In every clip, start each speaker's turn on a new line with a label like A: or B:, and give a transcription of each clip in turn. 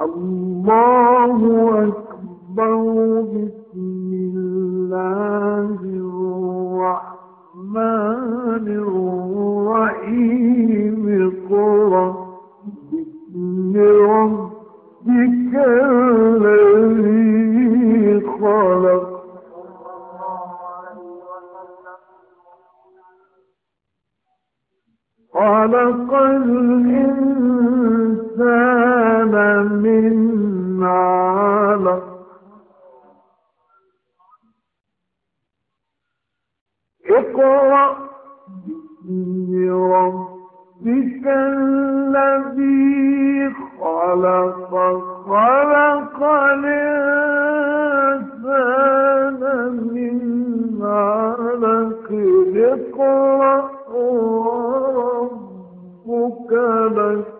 A: الله أكبر بسم الله الرحمن الرحيم اقرأ باسم ربك الذي خلق. خلق الإنسان من علق اقرأ باسم ربك الذي خلق خلق الإنسان من علق. اقرأ وربك الأكرم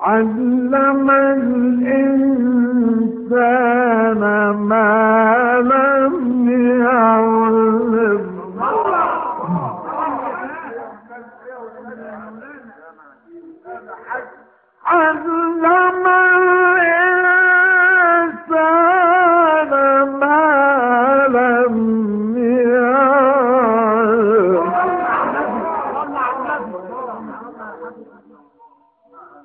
A: علم الإنسان ما لم يعلم. علم الإنسان ما لم